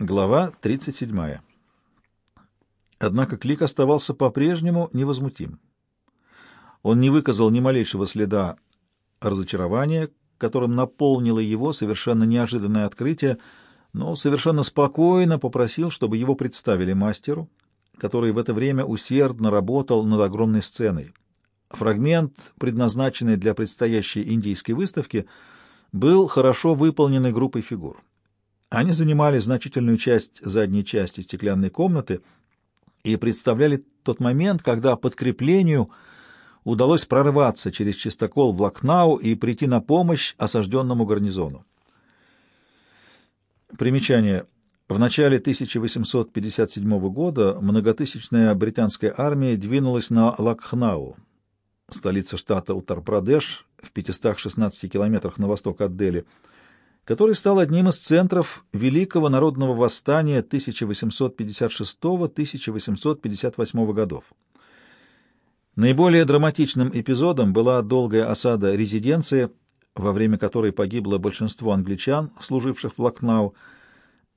Глава 37. Однако Клик оставался по-прежнему невозмутим. Он не выказал ни малейшего следа разочарования, которым наполнило его совершенно неожиданное открытие, но совершенно спокойно попросил, чтобы его представили мастеру, который в это время усердно работал над огромной сценой. Фрагмент, предназначенный для предстоящей индийской выставки, был хорошо выполненной группой фигур. Они занимали значительную часть задней части стеклянной комнаты и представляли тот момент, когда подкреплению удалось прорваться через чистокол в Лакнау и прийти на помощь осажденному гарнизону. Примечание. В начале 1857 года многотысячная британская армия двинулась на Лакхнау, столица штата Утар-Прадеш, в 516 километрах на восток от Дели, который стал одним из центров Великого народного восстания 1856-1858 годов. Наиболее драматичным эпизодом была долгая осада резиденции, во время которой погибло большинство англичан, служивших в Лакнау.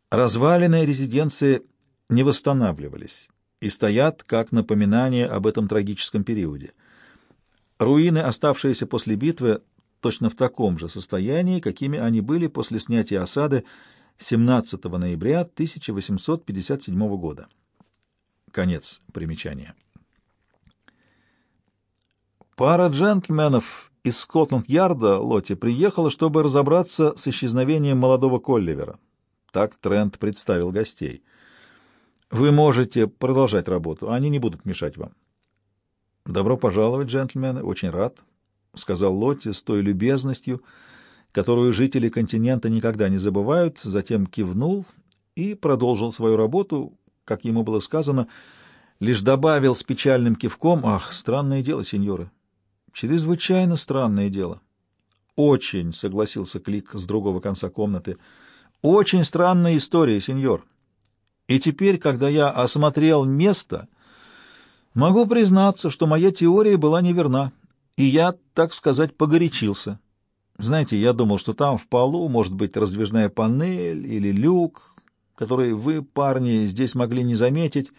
Развалины резиденции не восстанавливались и стоят как напоминание об этом трагическом периоде. Руины, оставшиеся после битвы, точно в таком же состоянии, какими они были после снятия осады 17 ноября 1857 года. Конец примечания. Пара джентльменов из Скотланд-Ярда Лоти приехала, чтобы разобраться с исчезновением молодого Колливера. Так Трент представил гостей. Вы можете продолжать работу, они не будут мешать вам. «Добро пожаловать, джентльмены, очень рад», — сказал Лотти с той любезностью, которую жители континента никогда не забывают, затем кивнул и продолжил свою работу, как ему было сказано, лишь добавил с печальным кивком, «Ах, странное дело, сеньоры, чрезвычайно странное дело». «Очень», — согласился Клик с другого конца комнаты, — «очень странная история, сеньор. И теперь, когда я осмотрел место...» Могу признаться, что моя теория была неверна, и я, так сказать, погорячился. Знаете, я думал, что там в полу может быть раздвижная панель или люк, который вы, парни, здесь могли не заметить,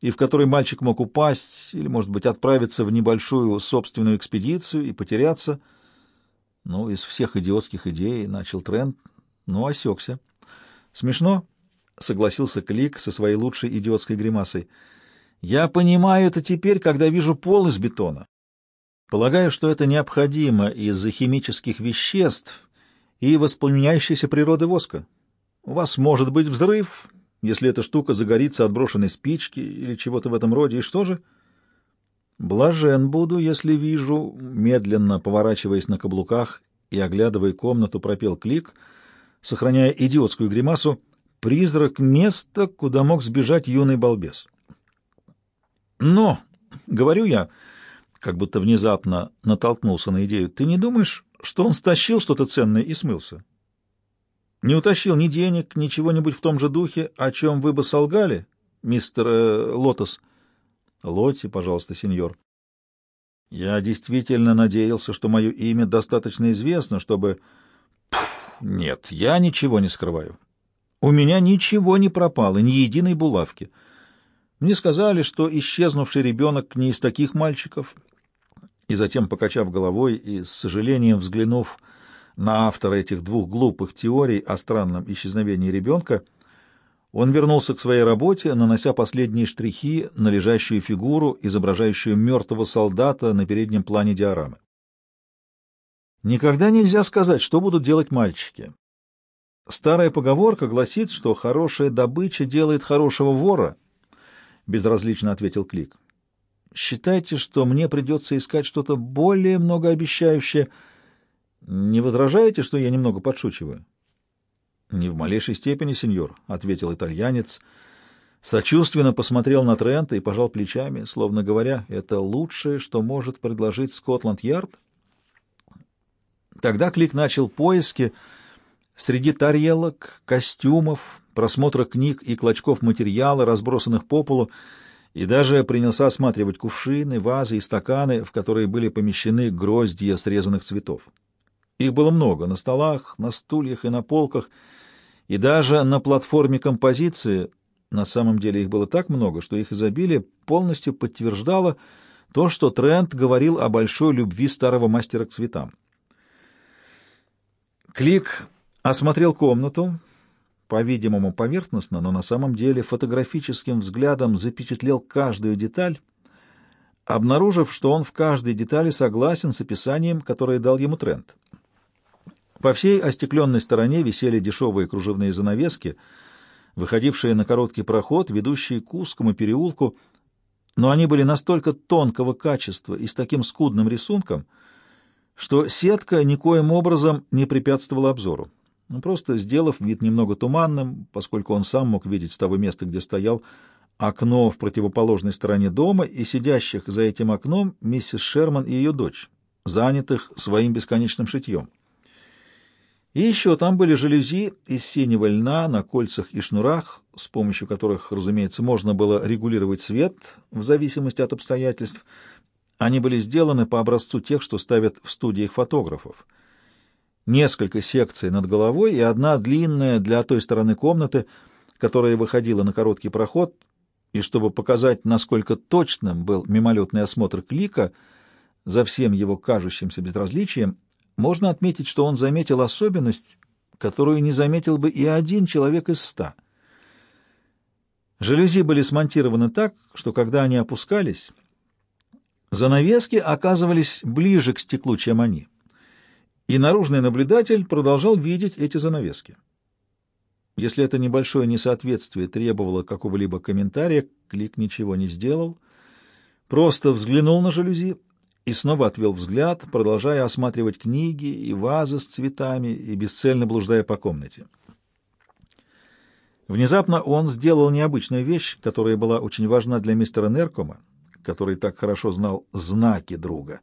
и в который мальчик мог упасть или, может быть, отправиться в небольшую собственную экспедицию и потеряться. Ну, из всех идиотских идей начал тренд, но осекся. Смешно, — согласился Клик со своей лучшей идиотской гримасой, — я понимаю это теперь, когда вижу пол из бетона. Полагаю, что это необходимо из-за химических веществ и воспламеняющейся природы воска. У вас может быть взрыв, если эта штука загорится от брошенной спички или чего-то в этом роде, и что же? Блажен буду, если вижу, медленно поворачиваясь на каблуках и оглядывая комнату, пропел клик, сохраняя идиотскую гримасу, призрак места, куда мог сбежать юный балбес. Но, говорю я, как будто внезапно натолкнулся на идею, ты не думаешь, что он стащил что-то ценное и смылся? Не утащил ни денег, ни чего-нибудь в том же духе, о чем вы бы солгали, мистер э, Лотос? Лоти, пожалуйста, сеньор. Я действительно надеялся, что мое имя достаточно известно, чтобы... Нет, я ничего не скрываю. У меня ничего не пропало, ни единой булавки. Мне сказали, что исчезнувший ребенок не из таких мальчиков. И затем, покачав головой и с сожалением взглянув на автора этих двух глупых теорий о странном исчезновении ребенка, он вернулся к своей работе, нанося последние штрихи на лежащую фигуру, изображающую мертвого солдата на переднем плане диорамы. Никогда нельзя сказать, что будут делать мальчики. Старая поговорка гласит, что хорошая добыча делает хорошего вора —— безразлично ответил Клик. «Считайте, что мне придется искать что-то более многообещающее. Не возражаете, что я немного подшучиваю?» «Не в малейшей степени, сеньор», — ответил итальянец. Сочувственно посмотрел на Трента и пожал плечами, словно говоря, «это лучшее, что может предложить Скотланд-Ярд?» Тогда Клик начал поиски среди тарелок, костюмов, просмотра книг и клочков материала, разбросанных по полу, и даже принялся осматривать кувшины, вазы и стаканы, в которые были помещены гроздья срезанных цветов. Их было много на столах, на стульях и на полках, И даже на платформе композиции, на самом деле их было так много, что их изобилие полностью подтверждало то, что Трент говорил о большой любви старого мастера к цветам. Клик осмотрел комнату, по-видимому, поверхностно, но на самом деле фотографическим взглядом запечатлел каждую деталь, обнаружив, что он в каждой детали согласен с описанием, которое дал ему Трент. По всей остекленной стороне висели дешевые кружевные занавески, выходившие на короткий проход, ведущий к узкому переулку, но они были настолько тонкого качества и с таким скудным рисунком, что сетка никоим образом не препятствовала обзору. Ну, просто сделав вид немного туманным, поскольку он сам мог видеть с того места, где стоял, окно в противоположной стороне дома и сидящих за этим окном миссис Шерман и ее дочь, занятых своим бесконечным шитьем. И еще там были жалюзи из синего льна на кольцах и шнурах, с помощью которых, разумеется, можно было регулировать свет в зависимости от обстоятельств. Они были сделаны по образцу тех, что ставят в студиях фотографов. Несколько секций над головой и одна длинная для той стороны комнаты, которая выходила на короткий проход, и чтобы показать, насколько точным был мимолетный осмотр клика, за всем его кажущимся безразличием, можно отметить, что он заметил особенность, которую не заметил бы и один человек из ста. Жалюзи были смонтированы так, что когда они опускались, занавески оказывались ближе к стеклу, чем они, и наружный наблюдатель продолжал видеть эти занавески. Если это небольшое несоответствие требовало какого-либо комментария, Клик ничего не сделал, просто взглянул на жалюзи и снова отвел взгляд, продолжая осматривать книги и вазы с цветами и бесцельно блуждая по комнате. Внезапно он сделал необычную вещь, которая была очень важна для мистера Неркома, который так хорошо знал знаки друга.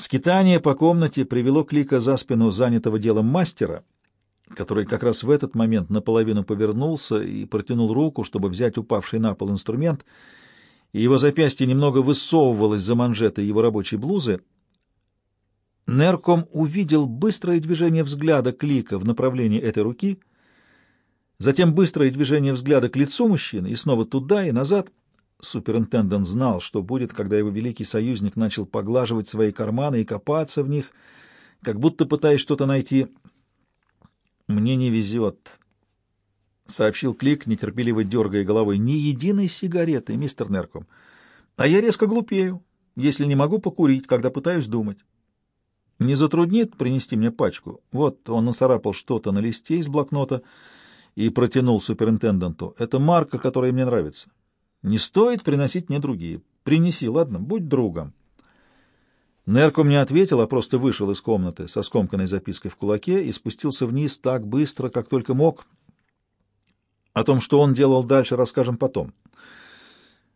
Скитание по комнате привело Клика за спину занятого делом мастера, который как раз в этот момент наполовину повернулся и протянул руку, чтобы взять упавший на пол инструмент — и его запястье немного высовывалось за манжеты его рабочей блузы, Нерком увидел быстрое движение взгляда Клика в направлении этой руки, затем быстрое движение взгляда к лицу мужчины и снова туда и назад. Суперинтендент знал, что будет, когда его великий союзник начал поглаживать свои карманы и копаться в них, как будто пытаясь что-то найти. «Мне не везет», — сообщил Клик, нетерпеливо дергая головой. — Ни единой сигареты, мистер Нерком. А я резко глупею, если не могу покурить, когда пытаюсь думать. Не затруднит принести мне пачку? Вот он нацарапал что-то на листе из блокнота и протянул суперинтенденту. Это марка, которая мне нравится. Не стоит приносить мне другие. Принеси, ладно? Будь другом. Нерком не ответил, а просто вышел из комнаты со скомканной запиской в кулаке и спустился вниз так быстро, как только мог, о том, что он делал дальше, расскажем потом.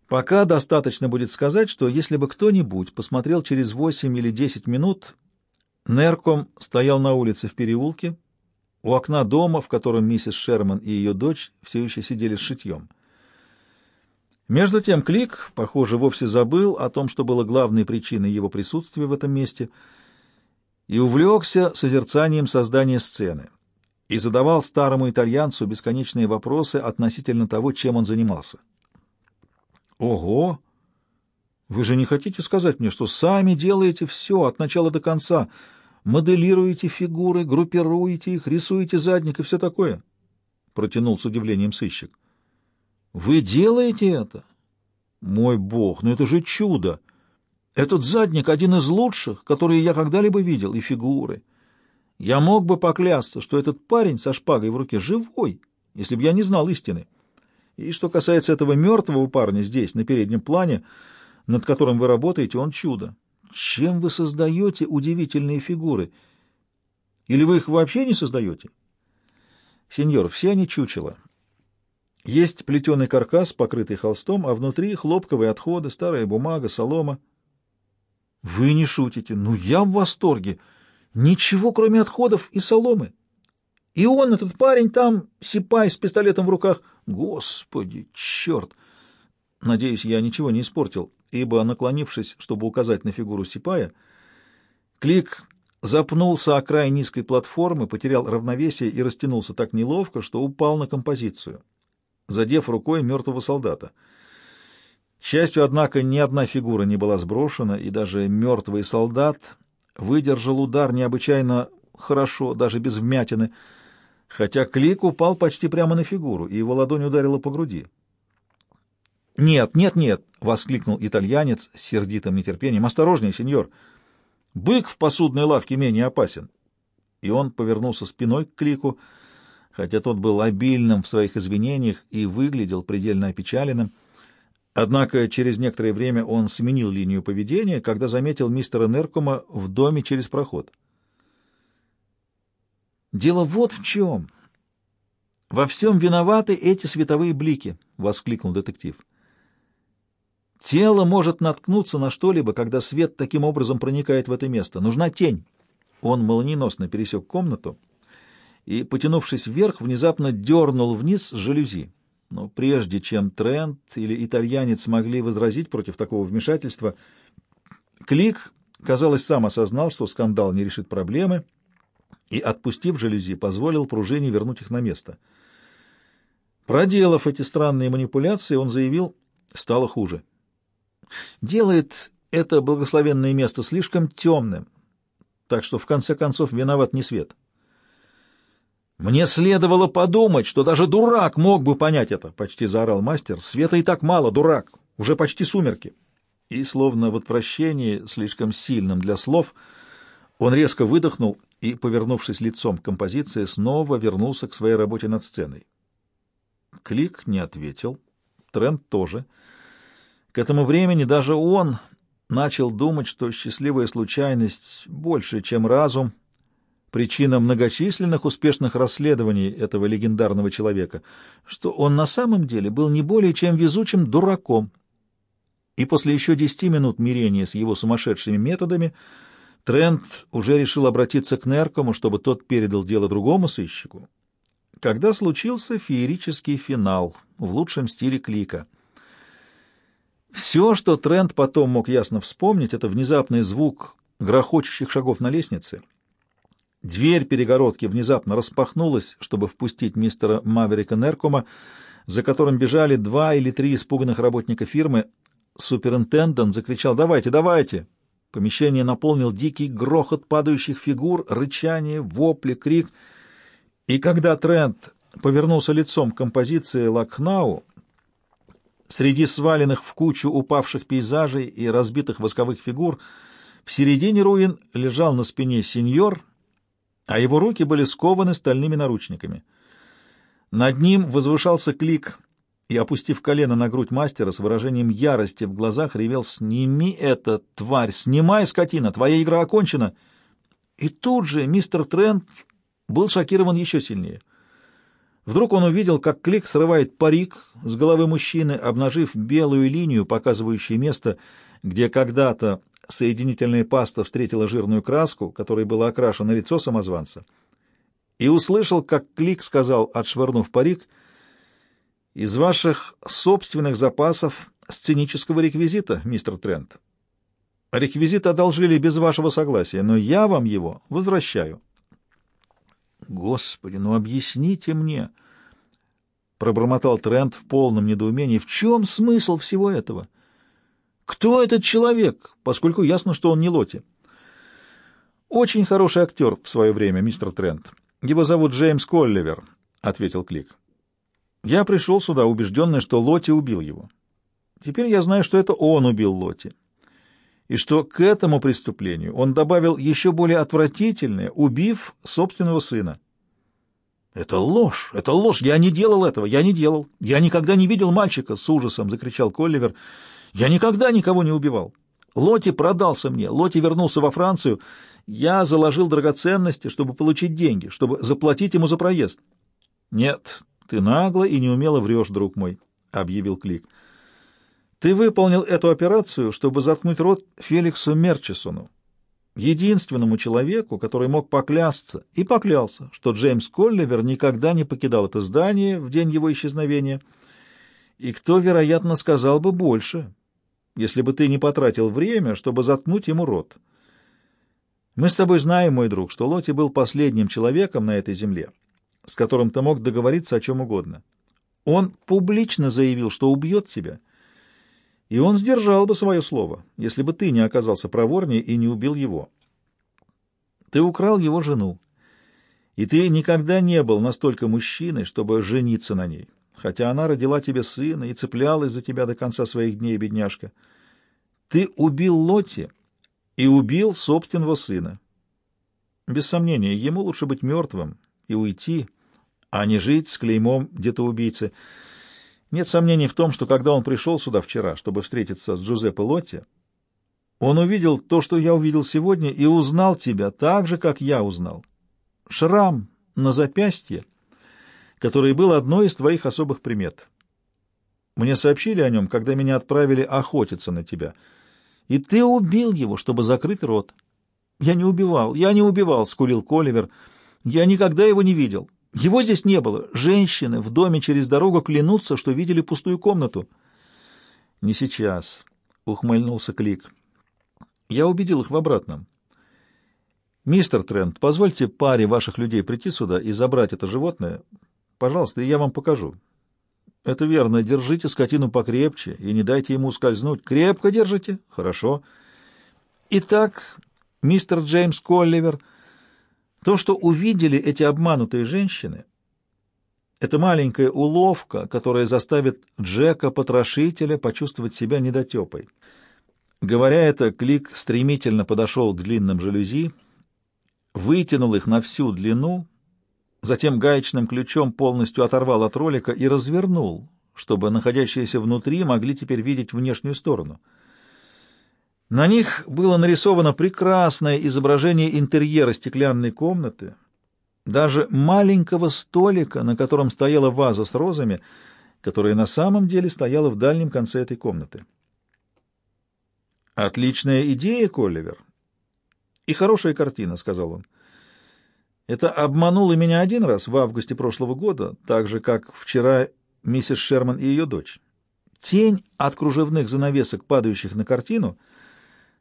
Пока достаточно будет сказать, что если бы кто-нибудь посмотрел через восемь или десять минут, Нерком стоял на улице в переулке, у окна дома, в котором миссис Шерман и ее дочь все еще сидели с шитьем. Между тем Клик, похоже, вовсе забыл о том, что было главной причиной его присутствия в этом месте, и увлекся созерцанием создания сцены и задавал старому итальянцу бесконечные вопросы относительно того, чем он занимался. «Ого! Вы же не хотите сказать мне, что сами делаете все от начала до конца, моделируете фигуры, группируете их, рисуете задник и все такое?» — протянул с удивлением сыщик. «Вы делаете это? Мой бог, ну это же чудо! Этот задник один из лучших, которые я когда-либо видел, и фигуры». Я мог бы поклясться, что этот парень со шпагой в руке живой, если бы я не знал истины. И что касается этого мертвого парня здесь, на переднем плане, над которым вы работаете, он чудо. Чем вы создаете удивительные фигуры? Или вы их вообще не создаете? Сеньор, все они чучела. Есть плетеный каркас, покрытый холстом, а внутри хлопковые отходы, старая бумага, солома. Вы не шутите. Ну, я в восторге. Ничего, кроме отходов и соломы. И он, этот парень, там, сипай с пистолетом в руках. Господи, черт! Надеюсь, я ничего не испортил, ибо, наклонившись, чтобы указать на фигуру сипая, Клик запнулся о край низкой платформы, потерял равновесие и растянулся так неловко, что упал на композицию, задев рукой мертвого солдата. К счастью, однако, ни одна фигура не была сброшена, и даже мертвый солдат выдержал удар необычайно хорошо, даже без вмятины, хотя клик упал почти прямо на фигуру, и его ладонь ударила по груди. «Нет, нет, нет!» — воскликнул итальянец с сердитым нетерпением. «Осторожнее, сеньор! Бык в посудной лавке менее опасен!» И он повернулся спиной к клику, хотя тот был обильным в своих извинениях и выглядел предельно опечаленным. Однако через некоторое время он сменил линию поведения, когда заметил мистера Неркума в доме через проход. «Дело вот в чем. Во всем виноваты эти световые блики!» — воскликнул детектив. Тело может наткнуться на что-либо, когда свет таким образом проникает в это место. Нужна тень. Он молниеносно пересек комнату и, потянувшись вверх, внезапно дернул вниз жалюзи. Но прежде чем Трент или итальянец могли возразить против такого вмешательства, Клик, казалось, сам осознал, что скандал не решит проблемы, и, отпустив жалюзи, позволил пружине вернуть их на место. Проделав эти странные манипуляции, он заявил, стало хуже делает это благословенное место слишком темным, так что в конце концов виноват не свет. «Мне следовало подумать, что даже дурак мог бы понять это», — почти заорал мастер. «Света и так мало, дурак, уже почти сумерки». И, словно в отвращении, слишком сильным для слов, он резко выдохнул и, повернувшись лицом к композиции, снова вернулся к своей работе над сценой. Клик не ответил, Трент тоже — к этому времени даже он начал думать, что счастливая случайность больше, чем разум, причина многочисленных успешных расследований этого легендарного человека, что он на самом деле был не более чем везучим дураком. И после еще десяти минут мирения с его сумасшедшими методами Трент уже решил обратиться к Неркому, чтобы тот передал дело другому сыщику, когда случился феерический финал в лучшем стиле клика — все, что Трент потом мог ясно вспомнить, это внезапный звук грохочущих шагов на лестнице. Дверь перегородки внезапно распахнулась, чтобы впустить мистера Маверика Неркома, за которым бежали два или три испуганных работника фирмы. Суперинтендант закричал «Давайте, давайте!» Помещение наполнил дикий грохот падающих фигур, рычание, вопли, крик. И когда Трент повернулся лицом к композиции Лакхнау, Среди сваленных в кучу упавших пейзажей и разбитых восковых фигур в середине руин лежал на спине сеньор, а его руки были скованы стальными наручниками. Над ним возвышался клик, и, опустив колено на грудь мастера, с выражением ярости в глазах ревел «Сними это, тварь! Снимай, скотина! Твоя игра окончена!» И тут же мистер Трент был шокирован еще сильнее — Вдруг он увидел, как Клик срывает парик с головы мужчины, обнажив белую линию, показывающую место, где когда-то соединительная паста встретила жирную краску, которой было окрашено лицо самозванца, и услышал, как Клик сказал, отшвырнув парик, «Из ваших собственных запасов сценического реквизита, мистер Трент. Реквизит одолжили без вашего согласия, но я вам его возвращаю». Господи, ну объясните мне, пробормотал Трент в полном недоумении. В чем смысл всего этого? Кто этот человек, поскольку ясно, что он не Лоти? Очень хороший актер в свое время, мистер Трент. Его зовут Джеймс Колливер, ответил Клик. Я пришел сюда убежденный, что Лоти убил его. Теперь я знаю, что это он убил Лоти и что к этому преступлению он добавил еще более отвратительное, убив собственного сына. «Это ложь! Это ложь! Я не делал этого! Я не делал! Я никогда не видел мальчика!» — с ужасом закричал Колливер. «Я никогда никого не убивал! Лоти продался мне, Лоти вернулся во Францию. Я заложил драгоценности, чтобы получить деньги, чтобы заплатить ему за проезд». «Нет, ты нагло и неумело врешь, друг мой», — объявил Клик. Ты выполнил эту операцию, чтобы заткнуть рот Феликсу Мерчисону, единственному человеку, который мог поклясться, и поклялся, что Джеймс Колливер никогда не покидал это здание в день его исчезновения, и кто, вероятно, сказал бы больше, если бы ты не потратил время, чтобы заткнуть ему рот. Мы с тобой знаем, мой друг, что Лоти был последним человеком на этой земле, с которым ты мог договориться о чем угодно. Он публично заявил, что убьет тебя, и он сдержал бы свое слово, если бы ты не оказался проворнее и не убил его. Ты украл его жену, и ты никогда не был настолько мужчиной, чтобы жениться на ней, хотя она родила тебе сына и цеплялась за тебя до конца своих дней, бедняжка. Ты убил Лотти и убил собственного сына. Без сомнения, ему лучше быть мертвым и уйти, а не жить с клеймом где-то убийцы. Нет сомнений в том, что когда он пришел сюда вчера, чтобы встретиться с Джузеппе Лотти, он увидел то, что я увидел сегодня, и узнал тебя так же, как я узнал. Шрам на запястье, который был одной из твоих особых примет. Мне сообщили о нем, когда меня отправили охотиться на тебя. И ты убил его, чтобы закрыть рот. Я не убивал, я не убивал, — скулил Коливер. Я никогда его не видел. Его здесь не было. Женщины в доме через дорогу клянутся, что видели пустую комнату. — Не сейчас, — ухмыльнулся Клик. Я убедил их в обратном. «Мистер Трент, позвольте паре ваших людей прийти сюда и забрать это животное. Пожалуйста, я вам покажу». «Это верно. Держите скотину покрепче и не дайте ему скользнуть. Крепко держите? Хорошо. Итак, мистер Джеймс Колливер, то, что увидели эти обманутые женщины, это маленькая уловка, которая заставит Джека-потрошителя почувствовать себя недотепой». Говоря это, Клик стремительно подошел к длинным жалюзи, вытянул их на всю длину, затем гаечным ключом полностью оторвал от ролика и развернул, чтобы находящиеся внутри могли теперь видеть внешнюю сторону. На них было нарисовано прекрасное изображение интерьера стеклянной комнаты, даже маленького столика, на котором стояла ваза с розами, которая на самом деле стояла в дальнем конце этой комнаты. «Отличная идея, Колливер. И хорошая картина», — сказал он. «Это обмануло меня один раз в августе прошлого года, так же, как вчера миссис Шерман и ее дочь. Тень от кружевных занавесок, падающих на картину,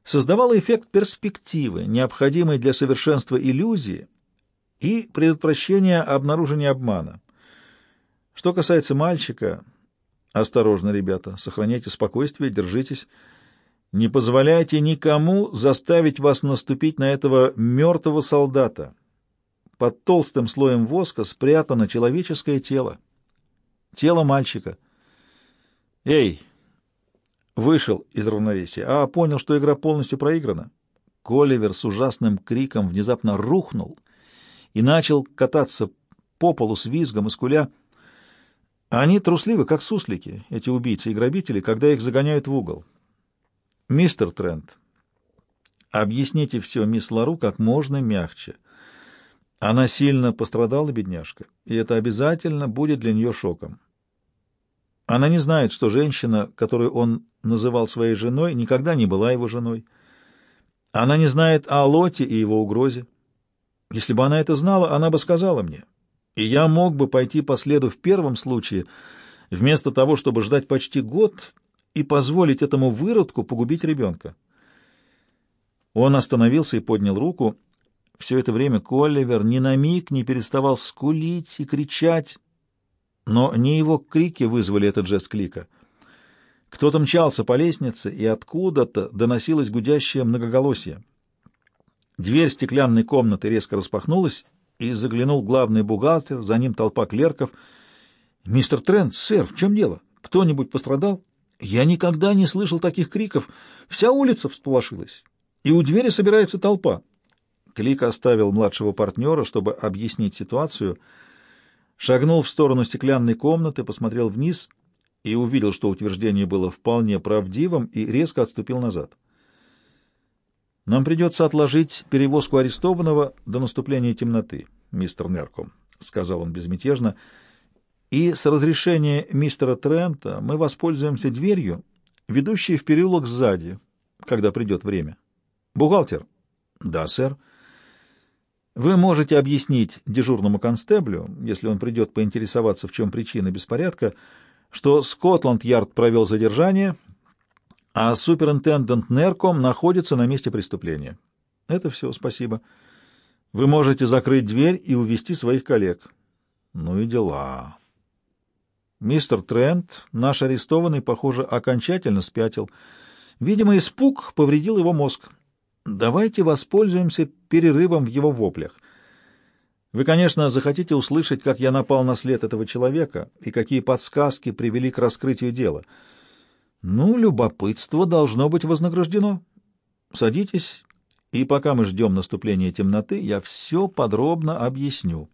создавала эффект перспективы, необходимой для совершенства иллюзии и предотвращения обнаружения обмана. Что касается мальчика, осторожно, ребята, сохраняйте спокойствие, держитесь». Не позволяйте никому заставить вас наступить на этого мертвого солдата. Под толстым слоем воска спрятано человеческое тело. Тело мальчика. Эй! Вышел из равновесия, а понял, что игра полностью проиграна. Коливер с ужасным криком внезапно рухнул и начал кататься по полу с визгом и скуля. Они трусливы, как суслики, эти убийцы и грабители, когда их загоняют в угол. «Мистер Трент, объясните все мисс Лару как можно мягче. Она сильно пострадала, бедняжка, и это обязательно будет для нее шоком. Она не знает, что женщина, которую он называл своей женой, никогда не была его женой. Она не знает о Лоте и его угрозе. Если бы она это знала, она бы сказала мне, и я мог бы пойти по следу в первом случае, вместо того, чтобы ждать почти год и позволить этому выродку погубить ребенка. Он остановился и поднял руку. Все это время Колливер ни на миг не переставал скулить и кричать, но не его крики вызвали этот жест клика. Кто-то мчался по лестнице, и откуда-то доносилось гудящее многоголосие. Дверь стеклянной комнаты резко распахнулась, и заглянул главный бухгалтер, за ним толпа клерков. «Мистер Трент, сэр, в чем дело? Кто-нибудь пострадал?» Я никогда не слышал таких криков. Вся улица всполошилась, и у двери собирается толпа. Клик оставил младшего партнера, чтобы объяснить ситуацию, шагнул в сторону стеклянной комнаты, посмотрел вниз и увидел, что утверждение было вполне правдивым, и резко отступил назад. «Нам придется отложить перевозку арестованного до наступления темноты, мистер Нерком», — сказал он безмятежно, — и с разрешения мистера Трента мы воспользуемся дверью, ведущей в переулок сзади, когда придет время. Бухгалтер? Да, сэр. Вы можете объяснить дежурному констеблю, если он придет поинтересоваться, в чем причина беспорядка, что Скотланд-Ярд провел задержание, а суперинтендент Нерком находится на месте преступления. Это все, спасибо. Вы можете закрыть дверь и увести своих коллег. Ну и дела. Мистер Трент, наш арестованный, похоже, окончательно спятил. Видимо, испуг повредил его мозг. Давайте воспользуемся перерывом в его воплях. Вы, конечно, захотите услышать, как я напал на след этого человека и какие подсказки привели к раскрытию дела. Ну, любопытство должно быть вознаграждено. Садитесь, и пока мы ждем наступления темноты, я все подробно объясню.